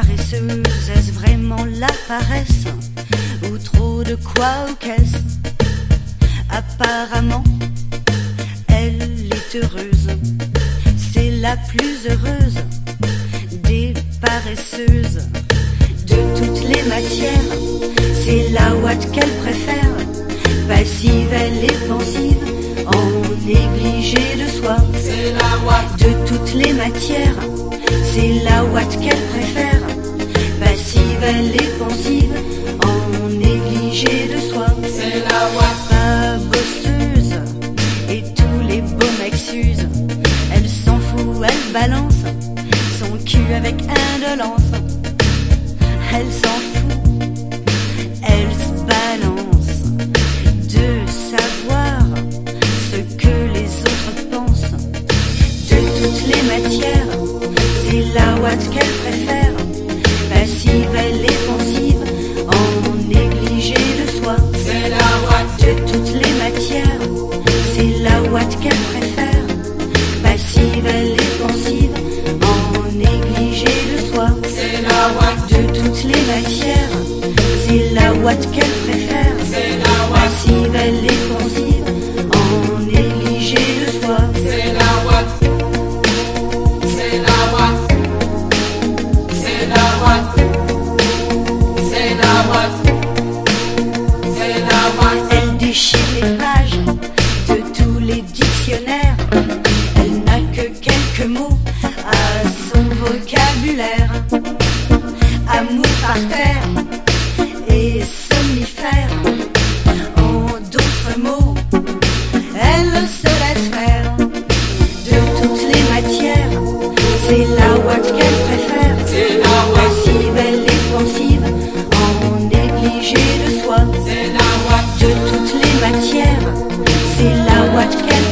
paresseuse, est-ce vraiment la paresse Ou trop de quoi ou qu'est-ce? Apparemment, elle est heureuse, c'est la plus heureuse des paresseuses. De toutes les matières, c'est la ouate qu'elle préfère, passive, elle est pensive, en négligé de soi. C'est la De toutes les matières, c'est la ouate qu'elle préfère. Elle est pensive, en négligé de soi. c'est la Pas bosseuse, et tous les beaux mecs s'usent. Elle s'en fout, elle balance son cul avec indolence. Elle s'en fout, elle se balance de savoir ce que les autres pensent. De toutes les matières, c'est la ouate qu'elle préfère. Passive, elle est pensive, en négligé de soi. c'est la ouate, De toutes les matières, c'est la ouate qu'elle préfère. Passive, elle est pensive, en négligé de soi. c'est la ouate, De toutes les matières, c'est la ouate qu'elle préfère. c'est la Passive, elle est elle se laisse faire de toutes les matières. C'est la ouate qu'elle préfère. c'est la Passive, elle est pensive, en négligé de soi. c'est la ouate, De toutes les matières, c'est la ouate qu'elle